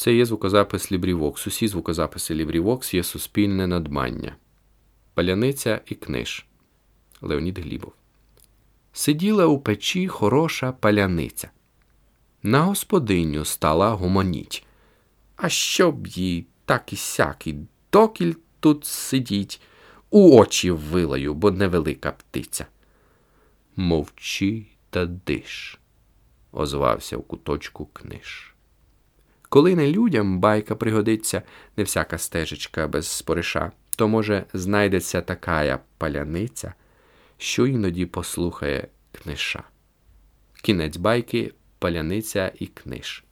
Це є звукозапис Лібрівокс. Усі звукозаписи Лібрівокс є суспільне надмання. Паляниця і книж. Леонід Глібов. Сиділа у печі хороша паляниця. На господиню стала гомоніть. А щоб їй так і сяк, і докіль тут сидіть, у очі вилаю, бо невелика птиця. Мовчи та диш, озвався в куточку книж. Коли не людям байка пригодиться, не всяка стежечка без спориша, то, може, знайдеться такая паляниця, що іноді послухає книша. Кінець байки, паляниця і книж.